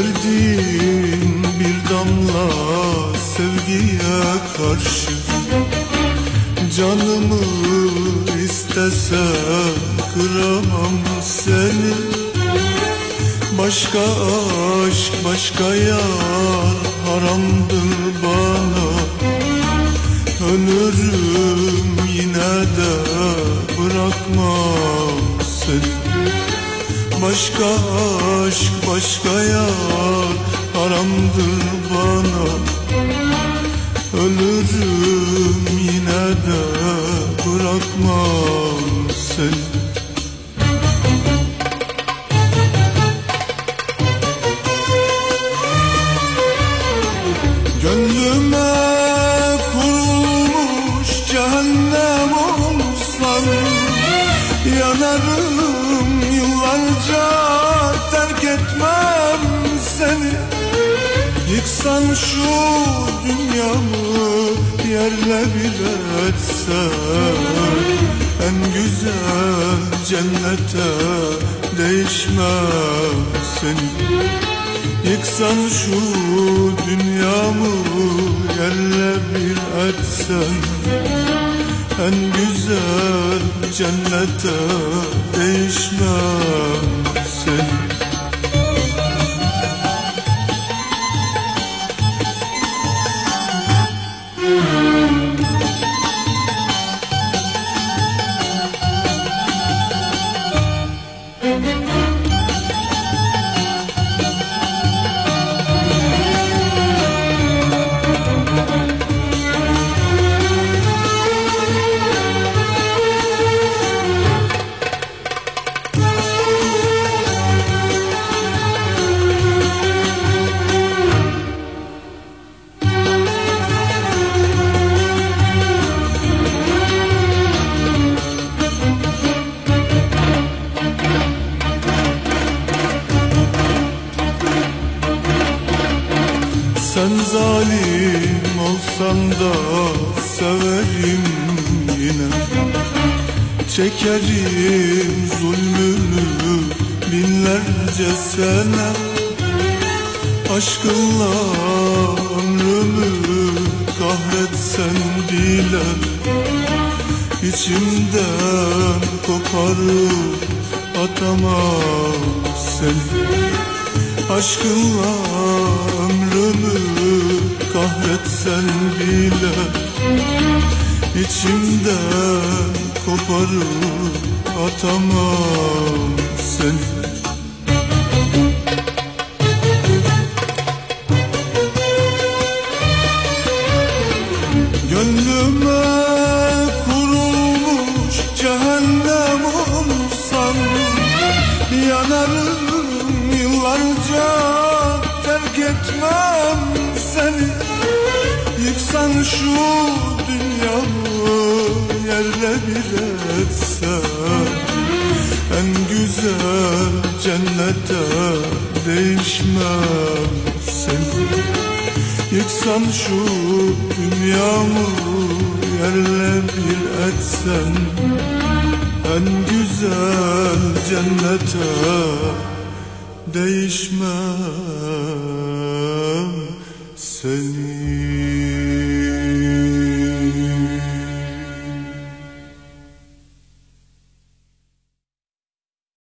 Verdiğin bir damla sevgiye karşı. Canımı istesem kıramam seni. Başka aşk başka yar haramdır bana. Ölürüm yine de bırakmam seni Başka aşk başka yar haramdır bana. Ölürüm yine de bırakmam seni. Gönlüme kurulmuş cehennem olsan Yanarım Yıksan şu dünyamı yerle bir etsen En güzel cennete değişmem seni Yıksan şu dünyamı yerle bir etsen En güzel cennete değişmem Sen zalim olsan da severim yine. Çekerim zulmünü binlerce sene. Aşkınla ömrümü kahretsen bile. İçimden koparıp atamam seni Aşkınla ömrümü kahretsen bile İçimden koparıp atamam seni. Gönlüme kurulmuş cehennem olsan Yanarım yıllarca terk etmem seni. Yıksan şu dünyamı yerle bir etsen En güzel cennete değişmem seni. Yıksan şu dünyamı yerle bir etsen. En güzel cennete değişmem seni.